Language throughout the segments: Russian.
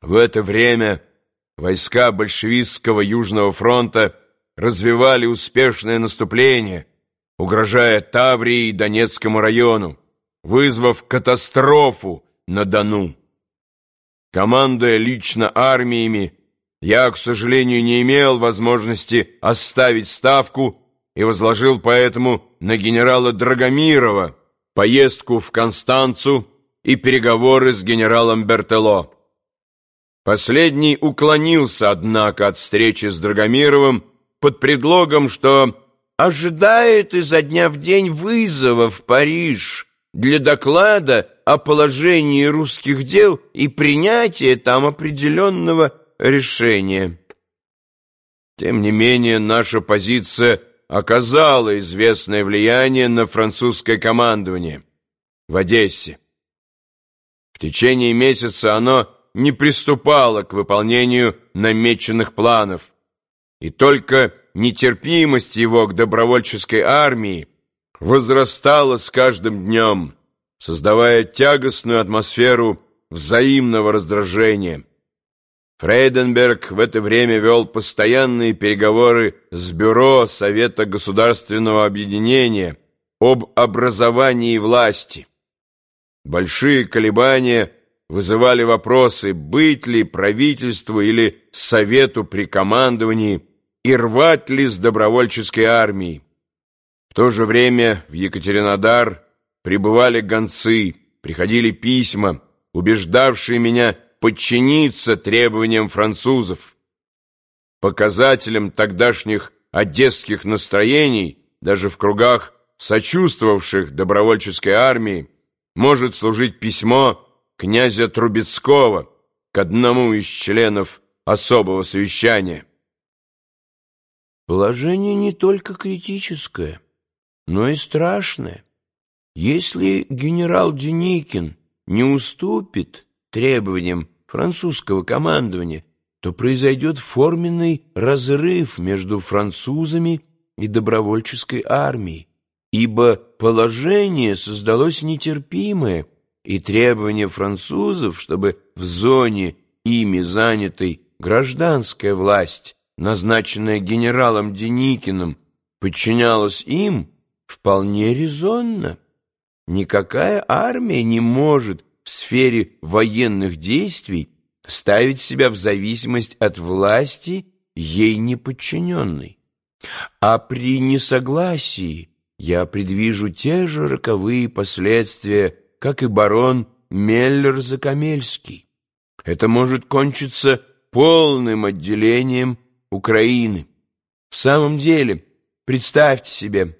В это время войска большевистского Южного фронта развивали успешное наступление, угрожая Таврии и Донецкому району, вызвав катастрофу на Дону. Командуя лично армиями, я, к сожалению, не имел возможности оставить ставку и возложил поэтому на генерала Драгомирова поездку в Констанцу и переговоры с генералом Бертело. Последний уклонился, однако, от встречи с Драгомировым под предлогом, что ожидает изо дня в день вызова в Париж для доклада о положении русских дел и принятия там определенного решения. Тем не менее, наша позиция оказала известное влияние на французское командование в Одессе. В течение месяца оно не приступало к выполнению намеченных планов, и только нетерпимость его к добровольческой армии возрастала с каждым днем, создавая тягостную атмосферу взаимного раздражения. Фрейденберг в это время вел постоянные переговоры с Бюро Совета Государственного Объединения об образовании власти. Большие колебания вызывали вопросы, быть ли правительству или Совету при командовании и рвать ли с добровольческой армией. В то же время в Екатеринодар прибывали гонцы, приходили письма, убеждавшие меня подчиниться требованиям французов. Показателем тогдашних одесских настроений, даже в кругах сочувствовавших добровольческой армии, может служить письмо князя Трубецкого к одному из членов особого совещания. Положение не только критическое, но и страшное. Если генерал Деникин не уступит требованиям французского командования, то произойдет форменный разрыв между французами и добровольческой армией, ибо положение создалось нетерпимое, и требование французов, чтобы в зоне ими занятой гражданская власть, назначенная генералом Деникиным, подчинялась им, вполне резонно. Никакая армия не может в сфере военных действий ставить себя в зависимость от власти, ей неподчиненной. А при несогласии я предвижу те же роковые последствия, как и барон Меллер-Закамельский. Это может кончиться полным отделением Украины. В самом деле, представьте себе,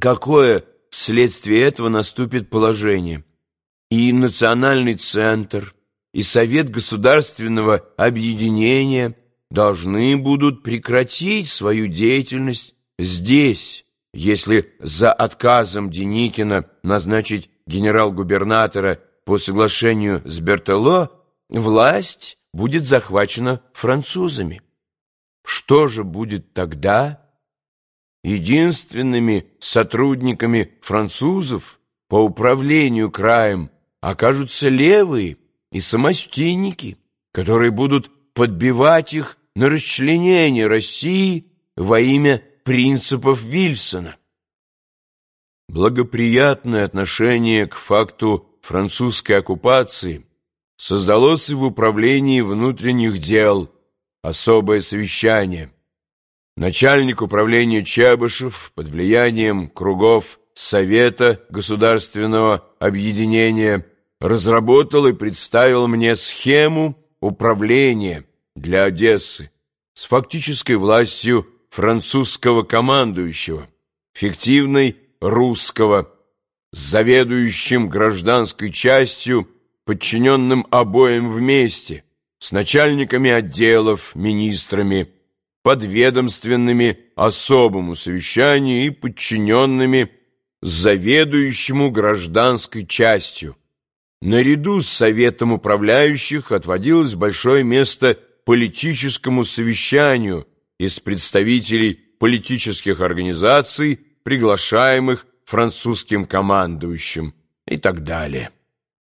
какое вследствие этого наступит положение – и Национальный центр, и Совет государственного объединения должны будут прекратить свою деятельность здесь, если за отказом Деникина назначить генерал-губернатора по соглашению с Бертело власть будет захвачена французами. Что же будет тогда? Единственными сотрудниками французов по управлению краем окажутся левые и самостейники, которые будут подбивать их на расчленение России во имя принципов Вильсона. Благоприятное отношение к факту французской оккупации создалось и в управлении внутренних дел, особое совещание. Начальник управления Чебышев под влиянием кругов Совета государственного объединения разработал и представил мне схему управления для Одессы с фактической властью французского командующего, фиктивной русского, с заведующим гражданской частью, подчиненным обоим вместе, с начальниками отделов, министрами, подведомственными особому совещанию и подчиненными заведующему гражданской частью. Наряду с Советом управляющих отводилось большое место политическому совещанию из представителей политических организаций, приглашаемых французским командующим и так далее.